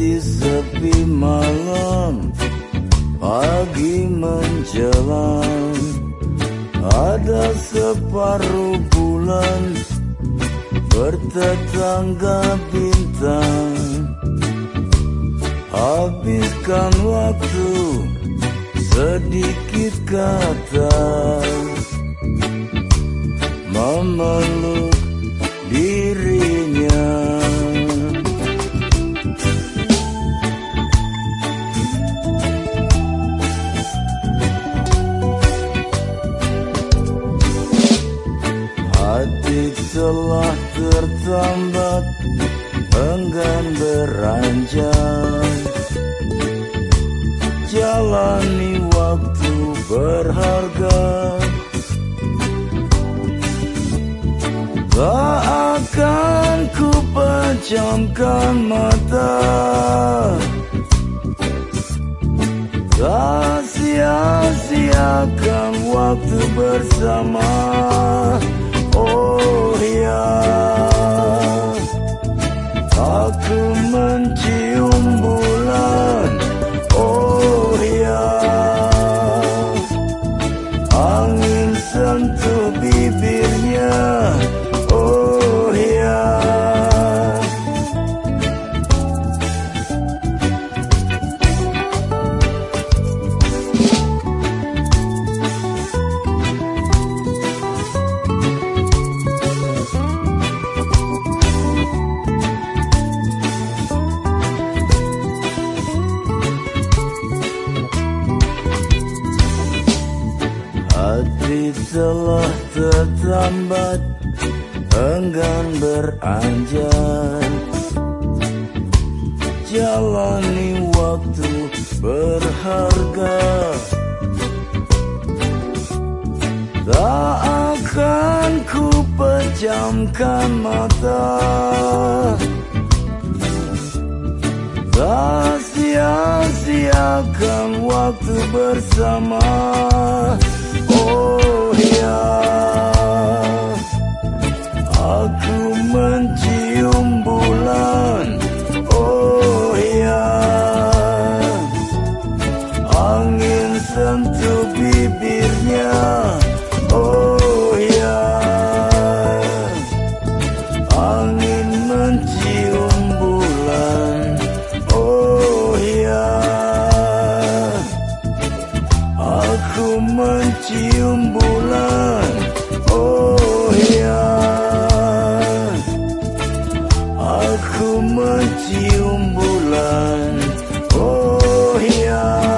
Hati sepi malam Pagi menjelang. Ada separuh bulan Bertetangga bintang. Habiskan waktu Sedikit kata. Memeluk telah tertambat Enggan beranjak. Jalani waktu berharga. Tak akan ku pejamkan mata. Tak sia-siakan waktu bersama Oh Hati telah tertambat Enggan beranjak. Jalani waktu berharga. Tak akan ku pejamkan mata. Tak sia-siakan waktu bersama mencium bulan Oh ya. Aku mencium bulan Oh ya